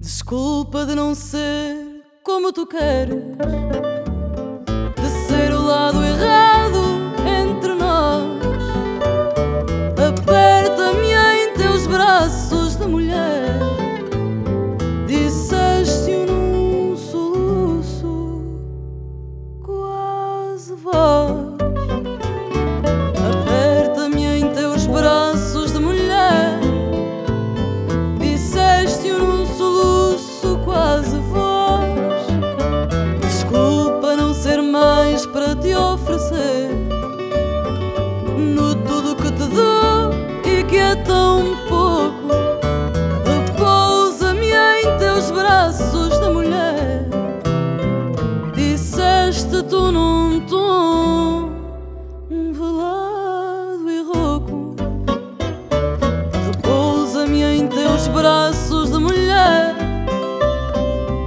Desculpa de não ser como tu queres, de ser o lado errado entre nós. Aperta-me em teus braços de mulher, é tão pouco. Repousa-me em teus braços de mulher. Disseste tu num tom velado e rouco. Repousa-me em teus braços de mulher.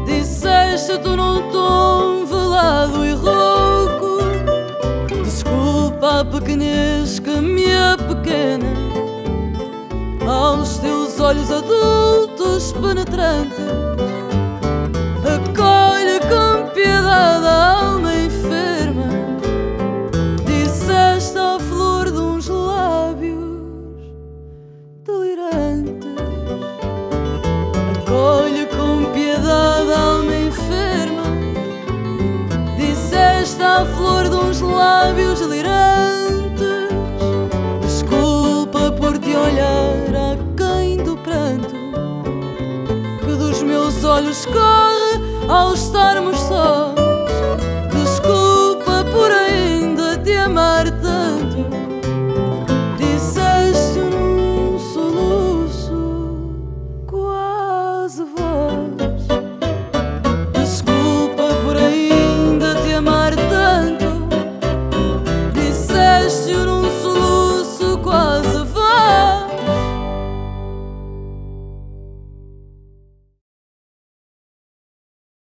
Disseste tu num tom velado e rouco. Desculpa a pequenez que me apequena aos teus olhos adultos penetrantes. esse olhar aquém do pranto que dos meus olhos corre ao estarmos sós. Desculpa por ainda te amar tanto. Disseste num soluço quase voz. Desculpa por ainda te amar tanto. Disseste num